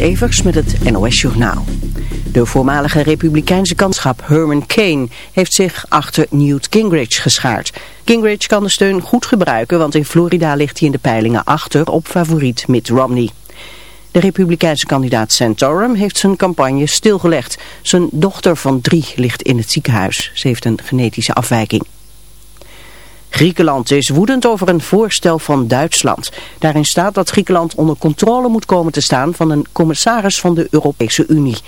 Evers met het NOS Journaal. De voormalige republikeinse kanschap Herman Kane heeft zich achter Newt Gingrich geschaard. Gingrich kan de steun goed gebruiken, want in Florida ligt hij in de peilingen achter op favoriet Mitt Romney. De republikeinse kandidaat Santorum heeft zijn campagne stilgelegd. Zijn dochter van drie ligt in het ziekenhuis. Ze heeft een genetische afwijking. Griekenland is woedend over een voorstel van Duitsland. Daarin staat dat Griekenland onder controle moet komen te staan van een commissaris van de Europese Unie.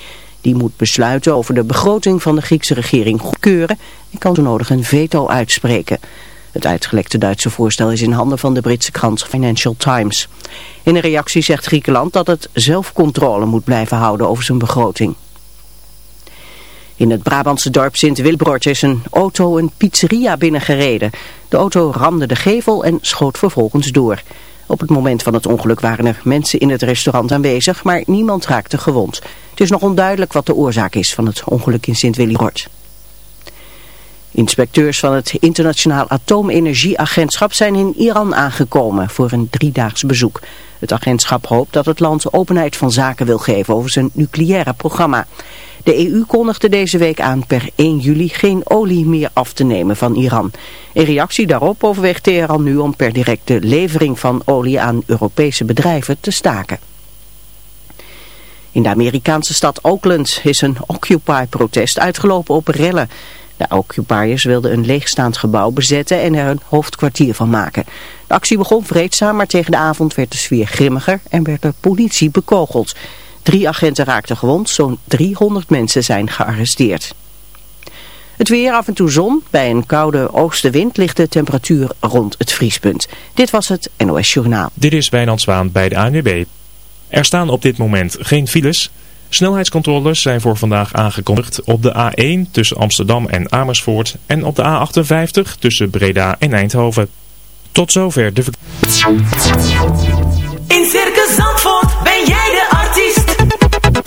Die moet besluiten over de begroting van de Griekse regering goedkeuren en kan zo nodig een veto uitspreken. Het uitgelekte Duitse voorstel is in handen van de Britse krant Financial Times. In een reactie zegt Griekenland dat het zelf controle moet blijven houden over zijn begroting. In het Brabantse dorp Sint-Wilbrord is een auto een pizzeria binnengereden. De auto ramde de gevel en schoot vervolgens door. Op het moment van het ongeluk waren er mensen in het restaurant aanwezig, maar niemand raakte gewond. Het is nog onduidelijk wat de oorzaak is van het ongeluk in Sint-Willibrord. Inspecteurs van het Internationaal Atoomenergieagentschap zijn in Iran aangekomen voor een driedaags bezoek. Het agentschap hoopt dat het land openheid van zaken wil geven over zijn nucleaire programma. De EU kondigde deze week aan per 1 juli geen olie meer af te nemen van Iran. In reactie daarop overweegt Teheran nu om per directe levering van olie aan Europese bedrijven te staken. In de Amerikaanse stad Oakland is een Occupy-protest uitgelopen op rellen. De occupiers wilden een leegstaand gebouw bezetten en er een hoofdkwartier van maken. De actie begon vreedzaam, maar tegen de avond werd de sfeer grimmiger en werd de politie bekogeld. Drie agenten raakten gewond, zo'n 300 mensen zijn gearresteerd. Het weer af en toe zon. Bij een koude oostenwind ligt de temperatuur rond het vriespunt. Dit was het NOS Journaal. Dit is Wijnand Zwaan bij de ANWB. Er staan op dit moment geen files. Snelheidscontroles zijn voor vandaag aangekondigd op de A1 tussen Amsterdam en Amersfoort en op de A58 tussen Breda en Eindhoven. Tot zover de... In Circus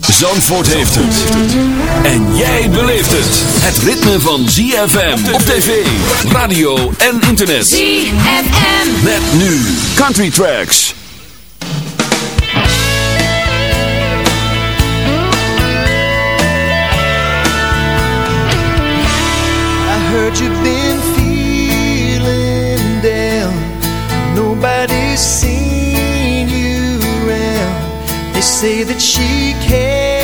Zandvoort heeft het. En jij beleeft het. Het ritme van ZFM op tv, radio en internet. ZFM. Met nu Country Tracks. I heard you've say that she can't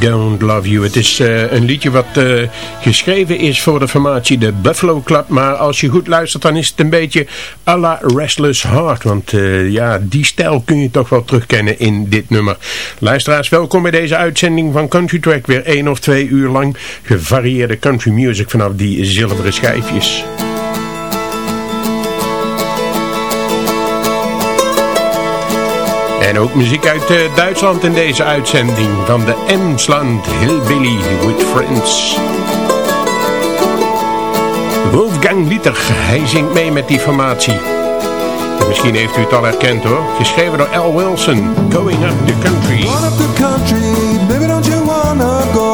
Don't Love You. Het is uh, een liedje wat uh, geschreven is voor de formatie de Buffalo Club. Maar als je goed luistert dan is het een beetje à la Restless Heart. Want uh, ja, die stijl kun je toch wel terugkennen in dit nummer. Luisteraars, welkom bij deze uitzending van Country Track. Weer één of twee uur lang gevarieerde country music vanaf die zilveren schijfjes. En ook muziek uit uh, Duitsland in deze uitzending van de Emsland Hillbilly with Friends. Wolfgang Liter, hij zingt mee met die formatie. misschien heeft u het al herkend hoor. Geschreven door Al Wilson, Going Up the Country. Going up the country, don't you wanna go?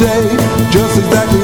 day, just exactly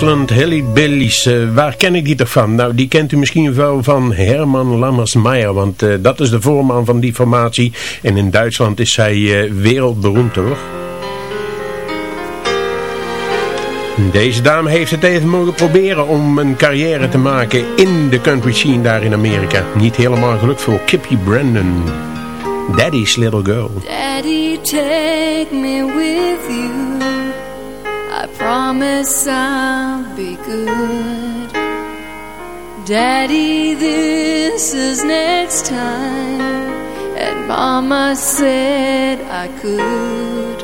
Emsland Hillybillies, uh, waar ken ik die toch van? Nou, die kent u misschien wel van Herman Lammersmeyer, want uh, dat is de voorman van die formatie. En in Duitsland is zij wereldberoemd hoor. Deze dame heeft het even mogen proberen om een carrière te maken in de country scene daar in Amerika. Niet helemaal gelukt voor Kippy Brandon. Daddy's Little Girl. Daddy, take me with you. I promise I'll be good. Daddy, this is next time. And Mama said I could.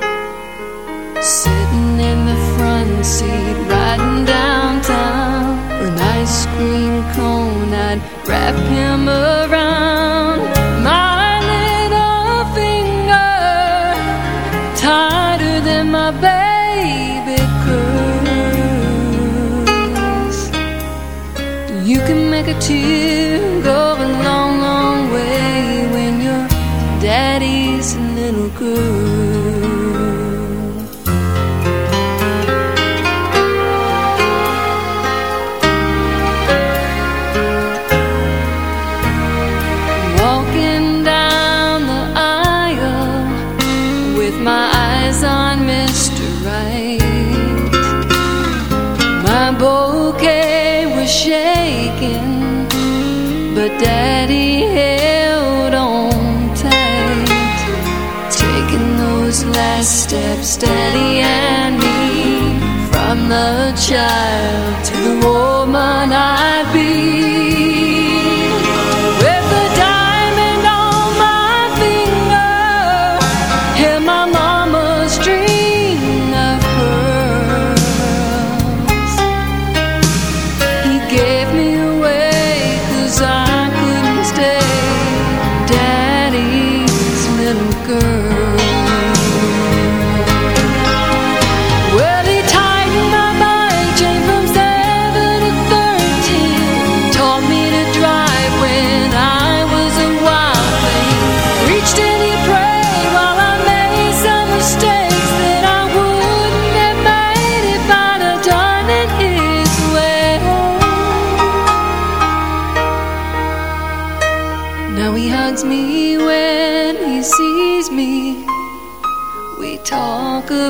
Sitting in the front seat, riding downtown. An ice cream cone, I'd wrap him around. 去 last steps, Daddy and me, from the child to the woman I'd be.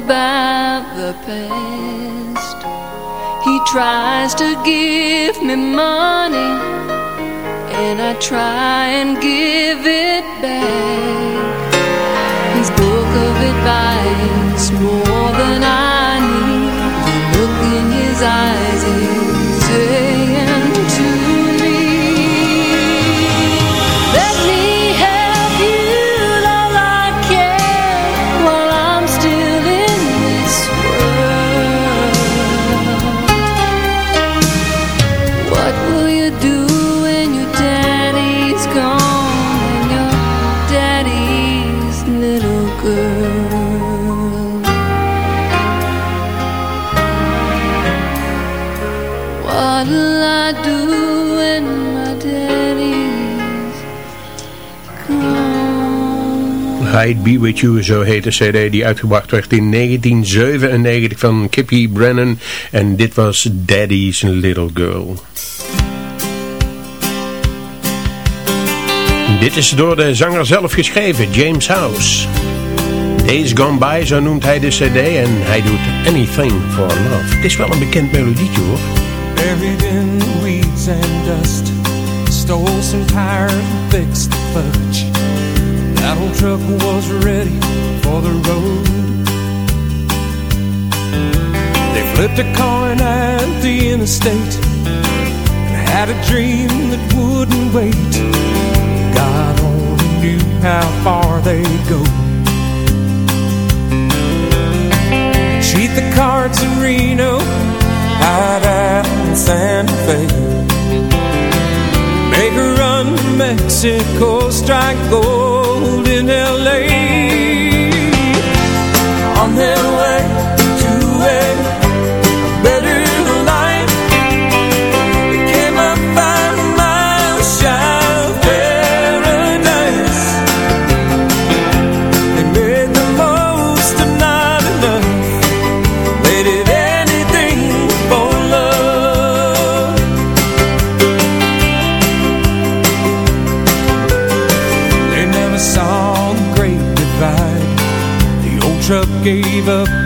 About the past. He tries to give me money, and I try and give it back. I'd Be With You, zo heet de cd die uitgebracht werd in 1997 van Kippy Brennan. En dit was Daddy's Little Girl. Dit is door de zanger zelf geschreven, James House. Days Gone By, zo noemt hij de cd en hij doet Anything for Love. Het is wel een bekend melodietje hoor. Buried in weeds and dust Stole some tires and fixed the fudge That old truck was ready for the road. They flipped a coin at the interstate And had a dream that wouldn't wait. God only knew how far they'd go. Cheat the cards in Reno Hide out in Santa Fe. Make a run to Mexico Strike gold cold in LA. I'll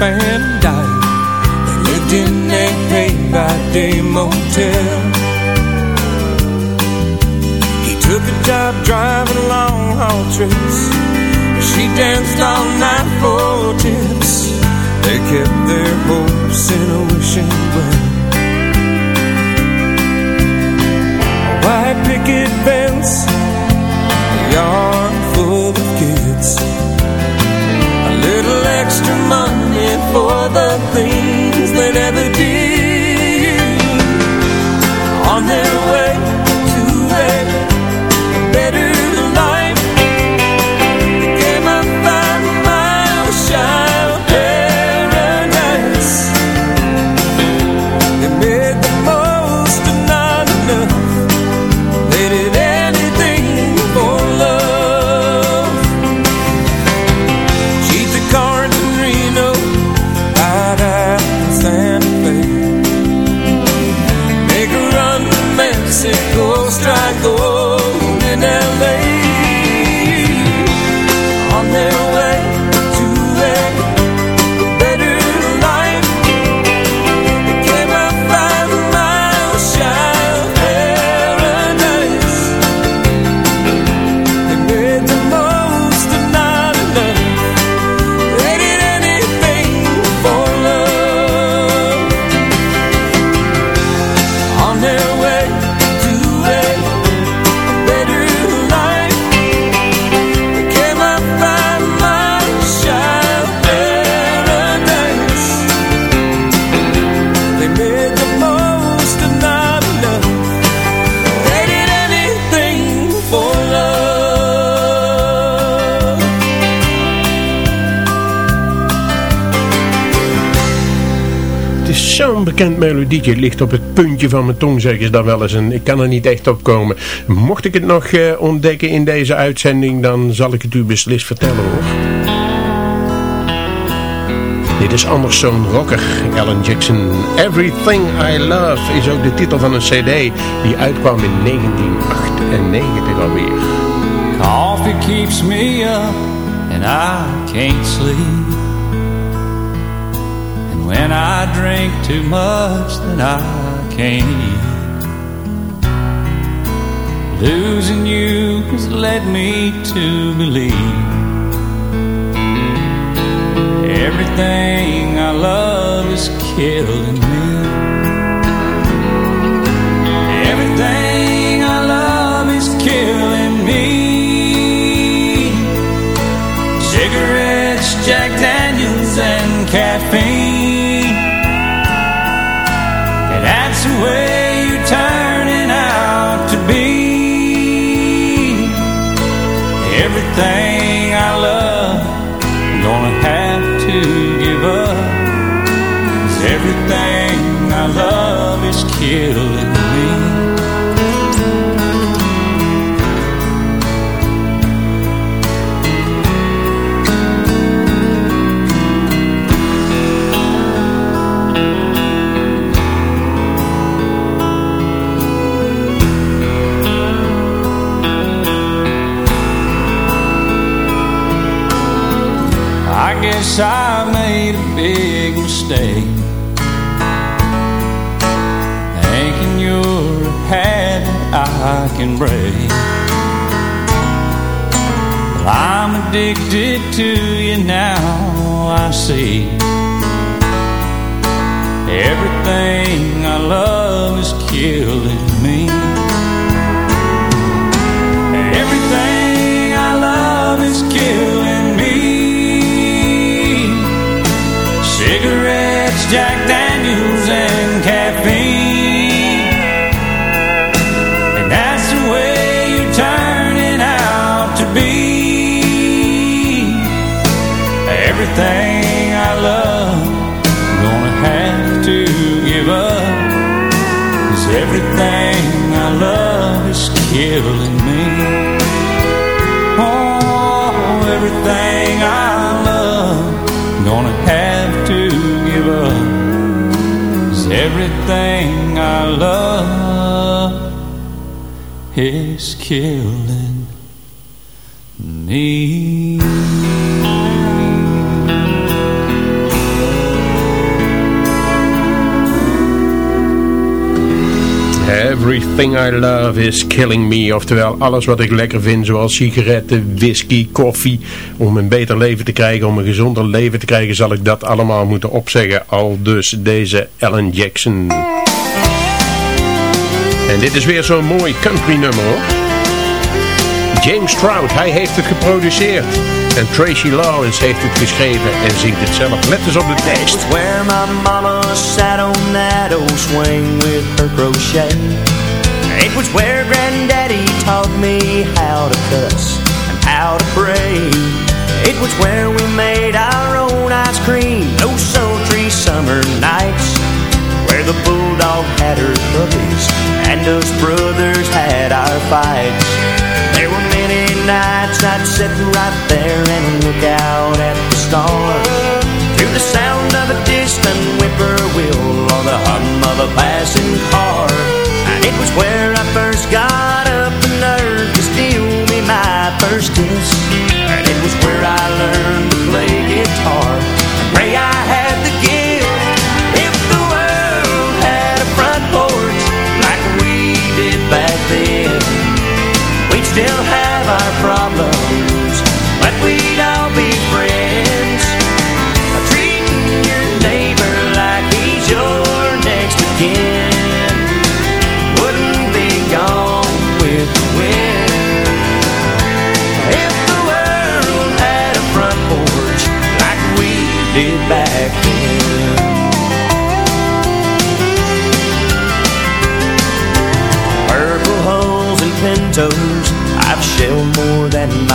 and died. They lived in a day-by-day motel. He took a job driving long-haul trips. She danced all night for tips. They kept their hopes in a wishing well. A white picket fence melodietje. Ligt op het puntje van mijn tong, zeggen ze dan wel eens. En ik kan er niet echt op komen. Mocht ik het nog eh, ontdekken in deze uitzending, dan zal ik het u beslist vertellen hoor. Dit is anders zo'n rocker, Alan Jackson. Everything I Love is ook de titel van een cd die uitkwam in 1998 alweer. Coffee keeps me up and I can't sleep. When I drink too much then I can't. Losing you has led me to believe Everything I love is killing me. Everything I love is killing me. Cigarettes, Jack Daniels and caffeine that's the way you're turning out to be. Everything I love I'm gonna have to give up. 'Cause everything I love is killing me guess I made a big mistake Thinking you're a habit I can break Well, I'm addicted to you now, I see. Everything I love is killing me Jack Daniels, and caffeine. And that's the way you're turning out to be. Everything I love, gonna have to give up. 'Cause everything I love is killing me. Oh, everything I love, gonna have everything I love is killing Everything I love is killing me. Oftewel, alles wat ik lekker vind, zoals sigaretten, whisky, koffie. Om een beter leven te krijgen, om een gezonder leven te krijgen, zal ik dat allemaal moeten opzeggen. Al dus deze Alan Jackson. En dit is weer zo'n mooi country nummer. James Stroud, hij heeft het geproduceerd. En Tracy Lawrence heeft het geschreven en zingt het zelf. Let eens op de tekst. Where my mama sat on that swing with her It was where granddaddy taught me how to cuss and how to pray. It was where we made our own ice cream oh, Those sultry summer nights Where the bulldog had her puppies And us brothers had our fights. There were many nights I'd sit right there and look out at the stars. To the sound of a distant whippoorwill Or the hum first kiss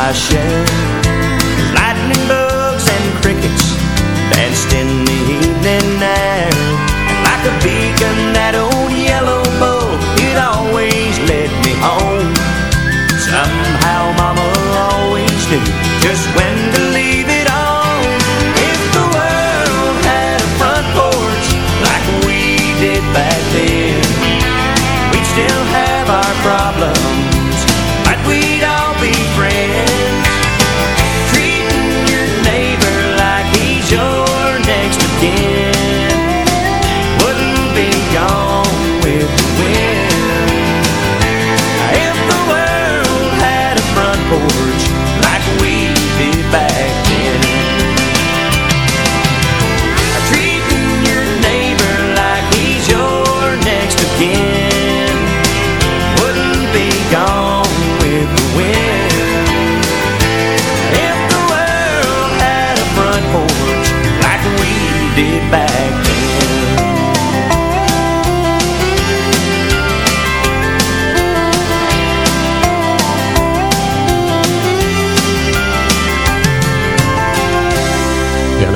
Achei. Back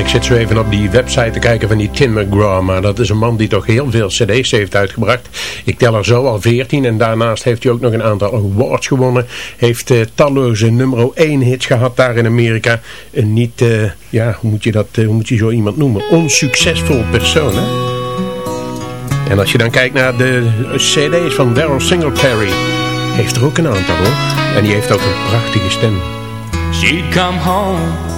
ik zit zo even op die website te kijken van die Tim McGraw. Maar dat is een man die toch heel veel cd's heeft uitgebracht. Ik tel er zo al 14. En daarnaast heeft hij ook nog een aantal awards gewonnen. Heeft eh, talloze nummer 1 hits gehad daar in Amerika. Een niet, eh, ja, hoe moet je dat, eh, hoe moet je zo iemand noemen? Onsuccesvol persoon, hè? En als je dan kijkt naar de cd's van Daryl Singletary. Heeft er ook een aantal hoor. En die heeft ook een prachtige stem. She'd come home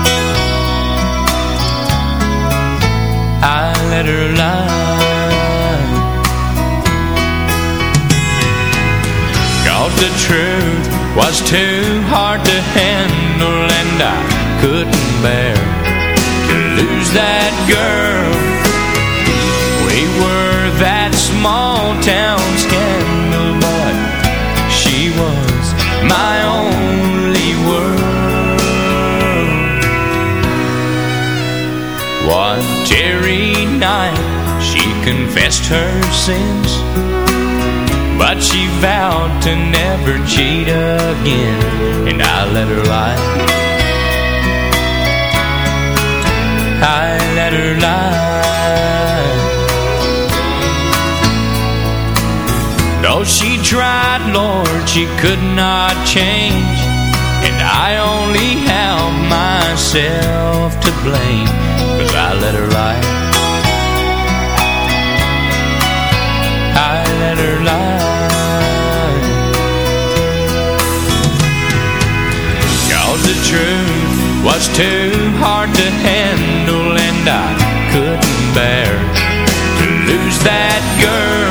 I let her lie. Cause the truth was too hard to handle And I couldn't bear to lose that girl. We were that small town One teary night she confessed her sins But she vowed to never cheat again And I let her lie. I let her lie. Though she tried, Lord, she could not change And I only have myself to blame I let her lie. I let her lie. Cause the truth was too hard to handle And I couldn't bear to lose that girl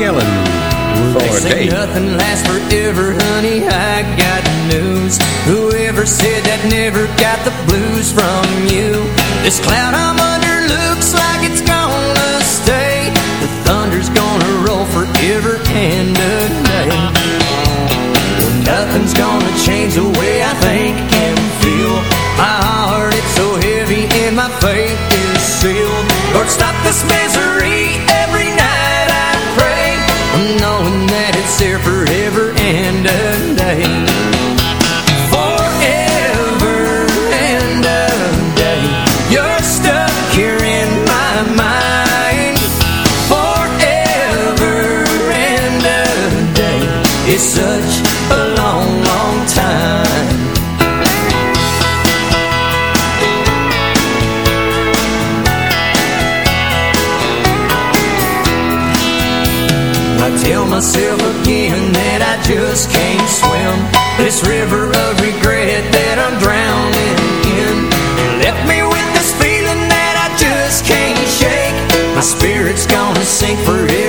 They For a say nothing lasts forever, honey. I got news. Whoever said that never got the blues from you. This cloud for it.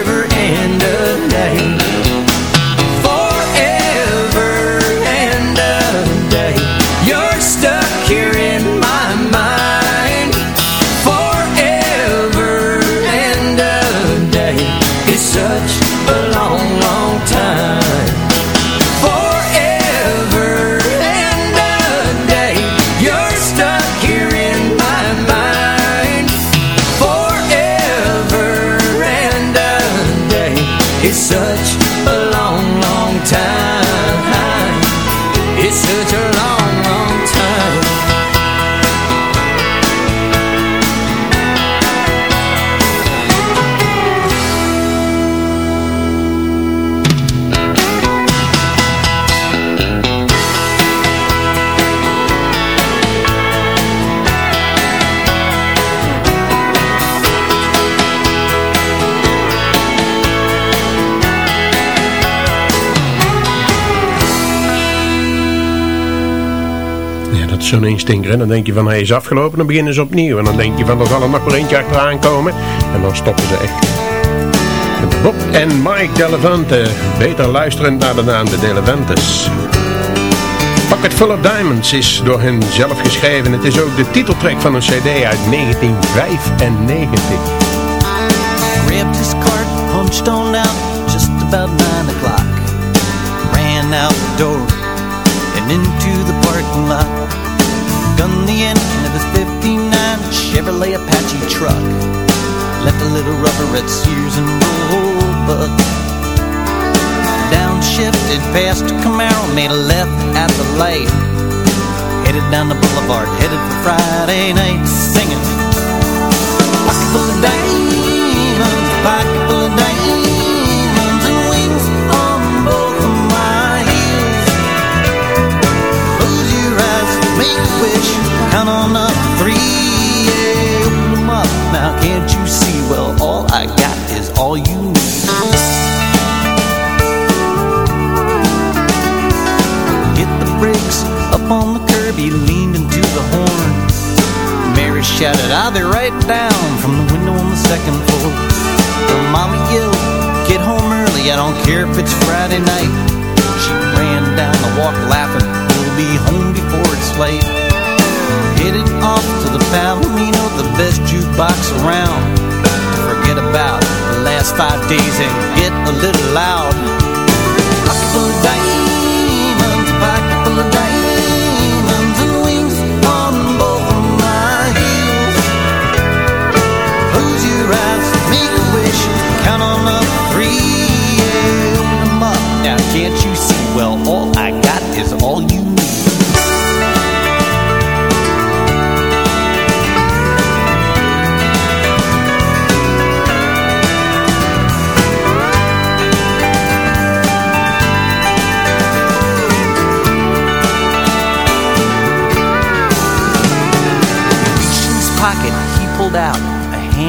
Zo'n instinker. En dan denk je van hij is afgelopen, dan beginnen ze opnieuw. En dan denk je van er zal er nog maar eentje achteraan komen. En dan stoppen ze echt. Bob en Mike Delevante. Beter luisterend naar de naam de Delevantes. Pocket Full of Diamonds is door hen zelf geschreven. Het is ook de titeltrack van een cd uit 1995. Grabbed his cart, punched on out just about nine o'clock. Ran out the door and into the parking lot. Gunned the engine of his 59 Chevrolet Apache truck. Left a little rubber at Sears and Roebuck. Downshifted past Camaro, made a left at the light. Headed down the boulevard, headed for Friday night, singing. Pocket full of diamonds, pocket full of diamonds wish, count on up three, yeah, open them up. Now can't you see? Well, all I got is all you need. Hit the brakes up on the curb, he leaned into the horn. Mary shouted, I'll be right down from the window on the second floor. The mommy yelled, get home early, I don't care if it's Friday night. She ran down the walk laughing, we'll be home before it's late. Headed off to the Palomino, the best jukebox around. Forget about the last five days and get a little loud. Pocket full of diamonds, pocket full of diamonds and wings on both my heels. Close your eyes, make a wish, count on up three, yeah, up. Now can't you see? Well, all I got is all you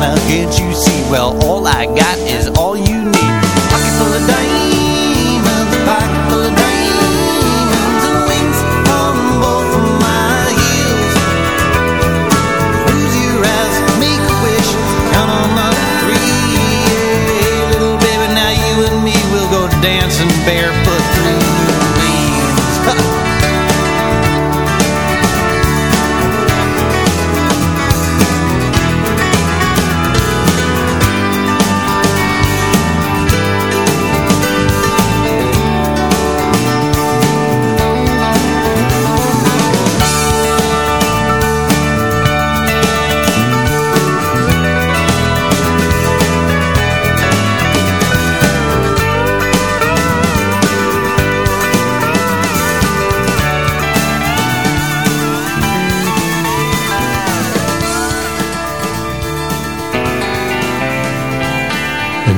now can't you see? Well, all I got is all you need. Pocket full of diamonds, pocket full of diamonds and wings on both of my heels. Close your eyes, make a wish, count on to three. Yeah, little baby, now you and me will go dancing barefoot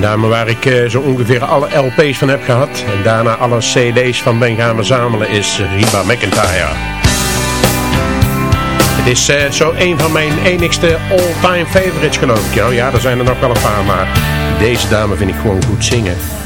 dame waar ik eh, zo ongeveer alle LP's van heb gehad. En daarna alle CD's van ben gaan verzamelen is Reba McIntyre. Het is eh, zo een van mijn enigste all-time favorites geloof ik. Ja, er zijn er nog wel een paar, maar deze dame vind ik gewoon goed zingen.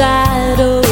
Up inside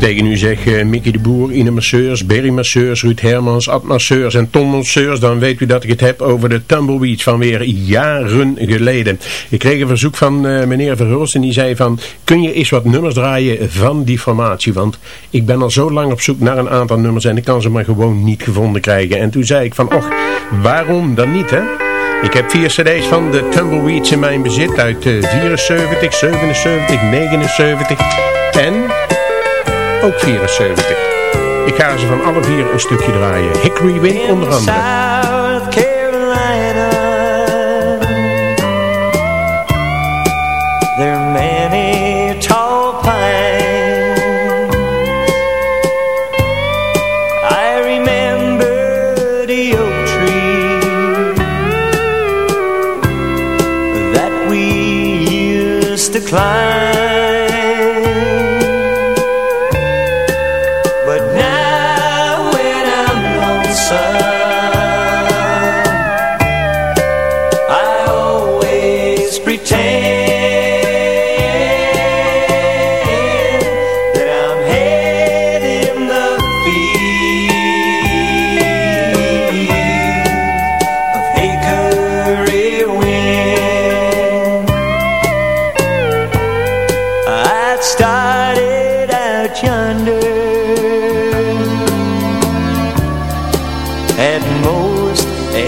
tegen u zeg eh, Mickey de Boer, Ine Masseurs, Berry Masseurs, Ruud Hermans, Ad Masseurs en Tom Masseurs, dan weet u dat ik het heb over de Tumbleweeds van weer jaren geleden. Ik kreeg een verzoek van eh, meneer Verhulst en die zei van, kun je eens wat nummers draaien van die formatie? Want ik ben al zo lang op zoek naar een aantal nummers en ik kan ze maar gewoon niet gevonden krijgen. En toen zei ik van, och, waarom dan niet hè? Ik heb vier cd's van de Tumbleweeds in mijn bezit uit eh, 74, 77, 79 en ook 74. Ik ga ze van alle vier een stukje draaien. Hickory Wind onder andere.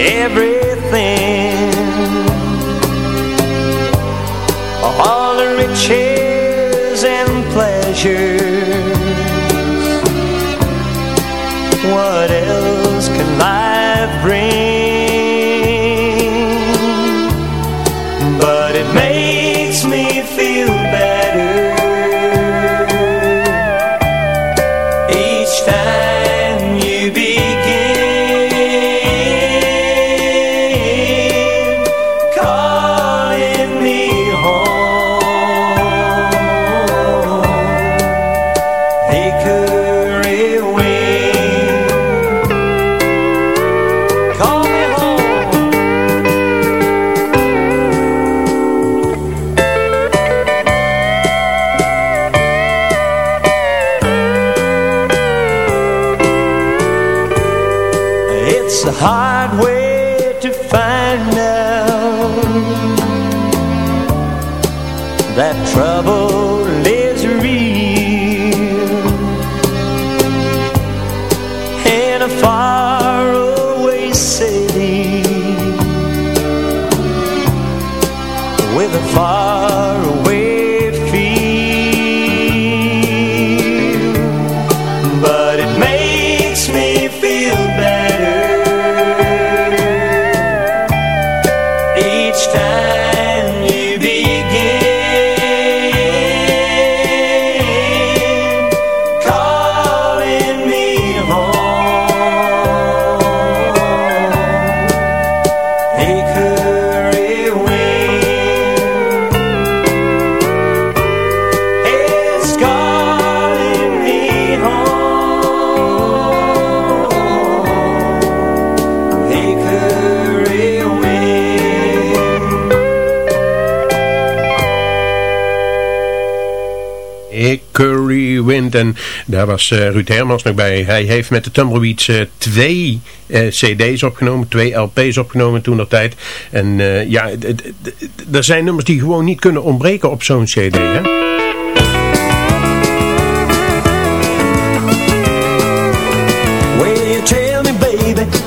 every En daar was eh, Ruud Hermans nog bij. Hij heeft met de Tumbleweeds eh, twee eh, cd's opgenomen. Twee LP's opgenomen toen dat tijd. En ja, er zijn nummers die gewoon niet kunnen ontbreken op zo'n cd. Hè?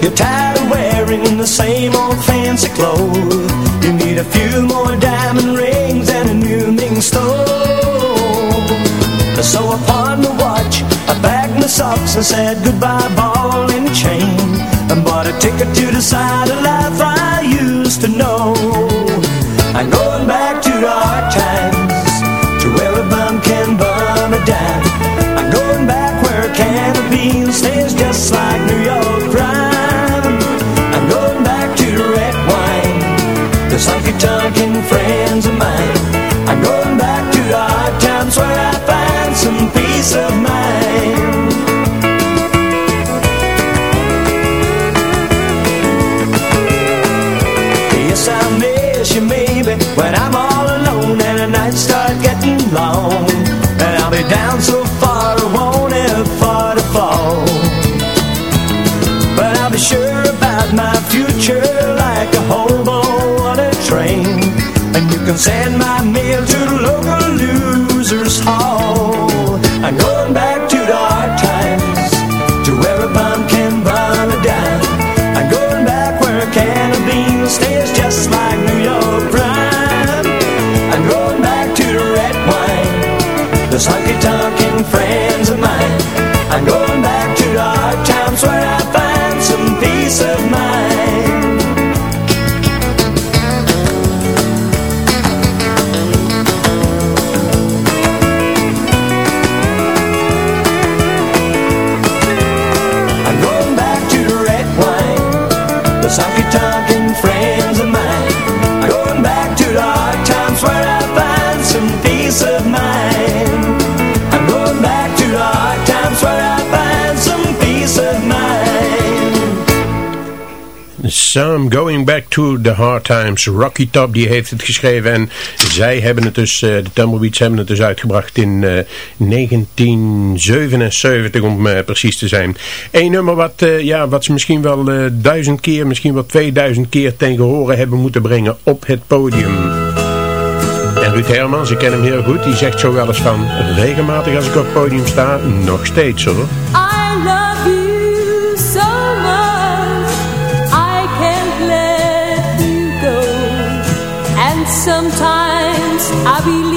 You're tired of wearing the same old fancy clothes. You need a few more my socks and said goodbye, ball and chain. And bought a ticket to the side of life I used to know. Send my mail to the local losers hall. I'm going back to the hard times, to where a bum can bum a dime. I'm going back where a can of beans tastes just like New York prime. I'm going back to the red wine, those honky tonkin' friends of mine. I'm going back to the hard times where I find some peace of mind. Some Going Back to the Hard Times. Rocky Top die heeft het geschreven en zij hebben het dus, eh, de Tumbleweeds hebben het dus uitgebracht in eh, 1977 om eh, precies te zijn. Een nummer wat, eh, ja, wat ze misschien wel eh, duizend keer, misschien wel 2000 keer ten gehore hebben moeten brengen op het podium. En Ruud Hermans, ik ken hem heel goed, die zegt zo wel eens van regelmatig als ik op het podium sta, nog steeds hoor. I love I believe.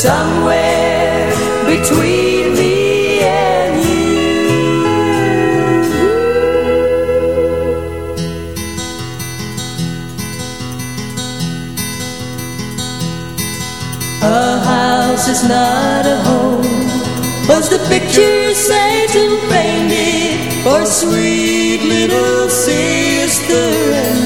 somewhere between me and you. A house is not a home, was the picture Satan painted for sweet little sister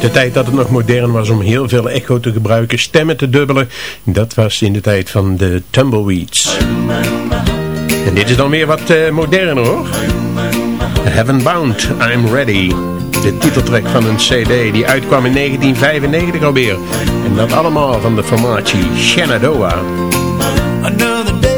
De tijd dat het nog modern was om heel veel echo te gebruiken, stemmen te dubbelen. Dat was in de tijd van de Tumbleweeds. En dit is dan weer wat uh, moderner hoor. Heaven Bound, I'm Ready. De titeltrack van een cd die uitkwam in 1995 alweer. En dat allemaal van de formatie Shenandoah. Another day.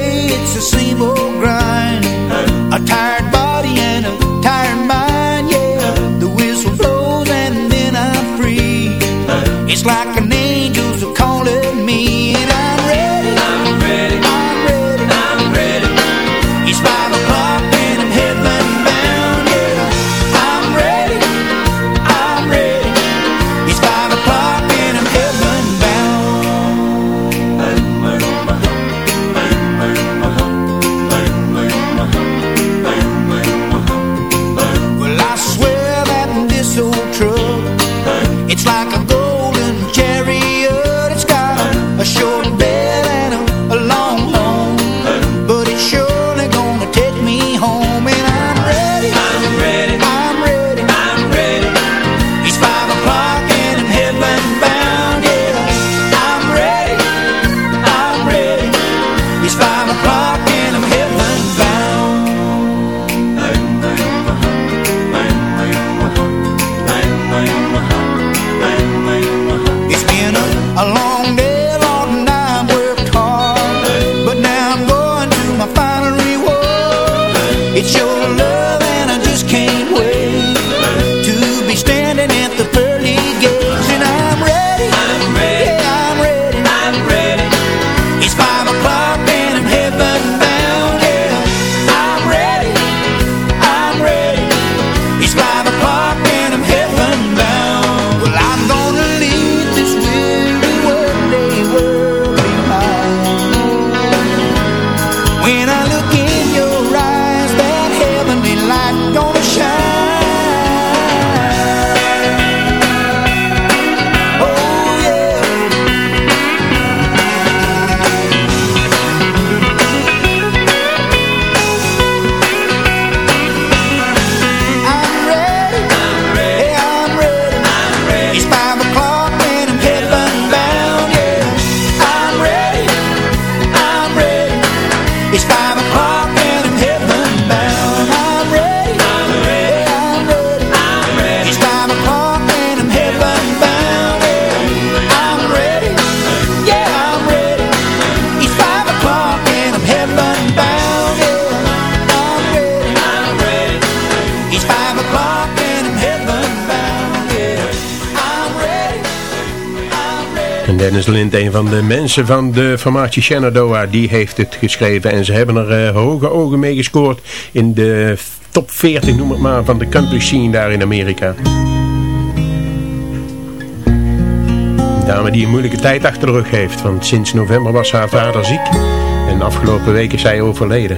Dennis Lind, een van de mensen van de formatie Shenandoah, die heeft het geschreven. En ze hebben er eh, hoge ogen mee gescoord in de top 40, noem het maar, van de country scene daar in Amerika. Een dame die een moeilijke tijd achter de rug heeft, want sinds november was haar vader ziek. En de afgelopen week is hij overleden.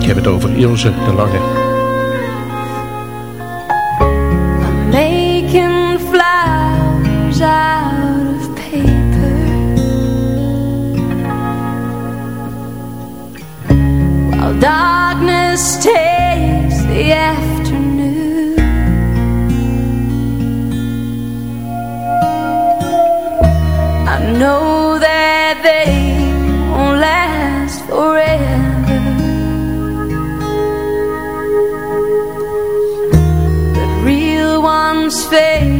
Ik heb het over Ilse de Lange. stays the afternoon. I know that they won't last forever. But real ones fade.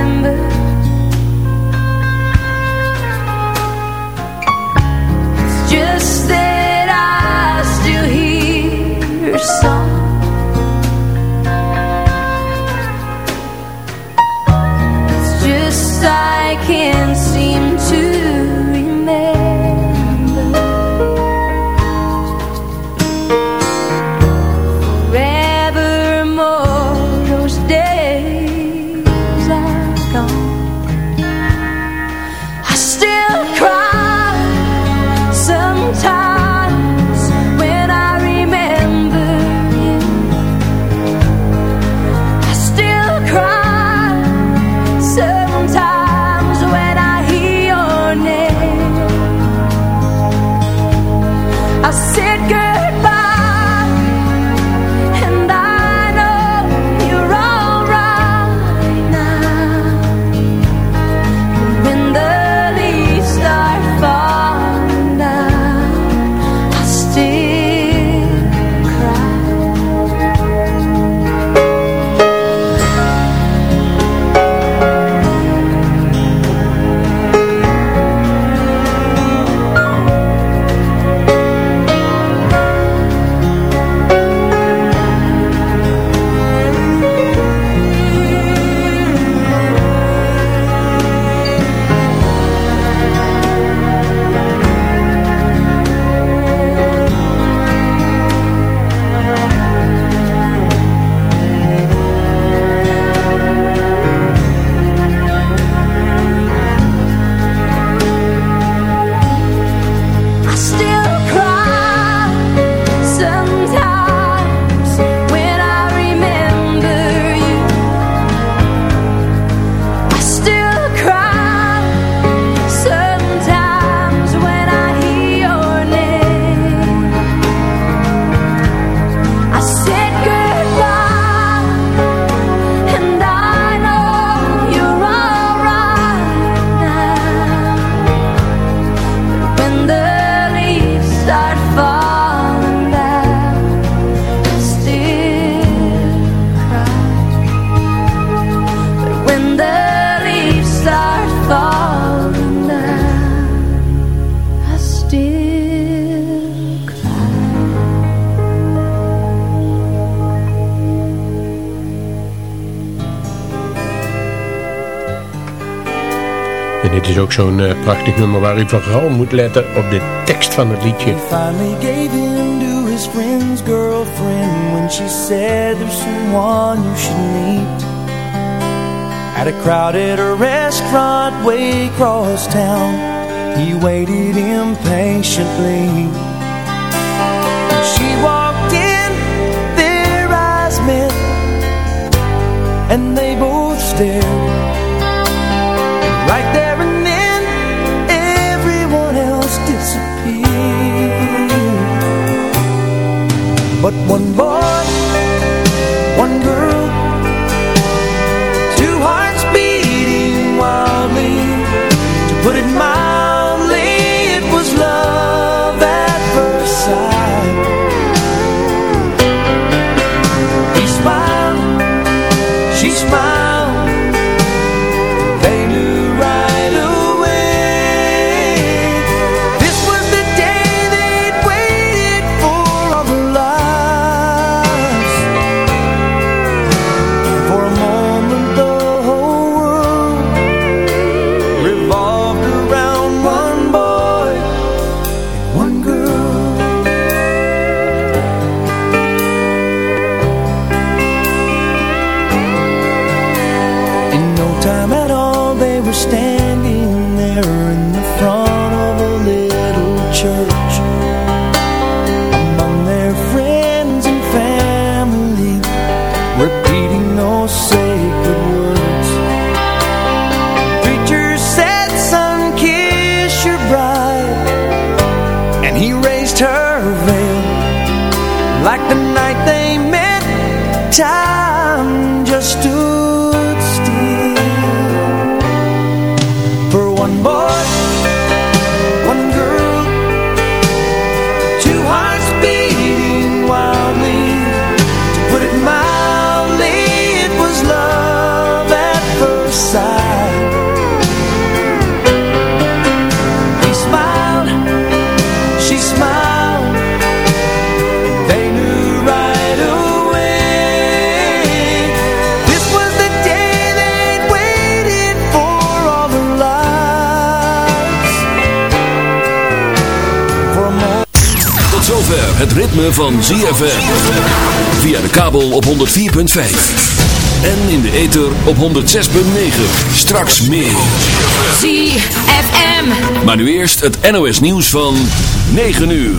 December ook zo'n eh, prachtig nummer waar u vooral moet letten op de tekst van het liedje. Finally gave in to his friend's girlfriend when she said there's someone you should meet. At a crowded restaurant way across town, he waited impatiently. She walked in, their eyes met, and they both stared. Right there But one boy, one girl, two hearts beating wildly. To put it mildly, 106.9. Straks meer. ZFM. Maar nu eerst het NOS nieuws van 9 uur.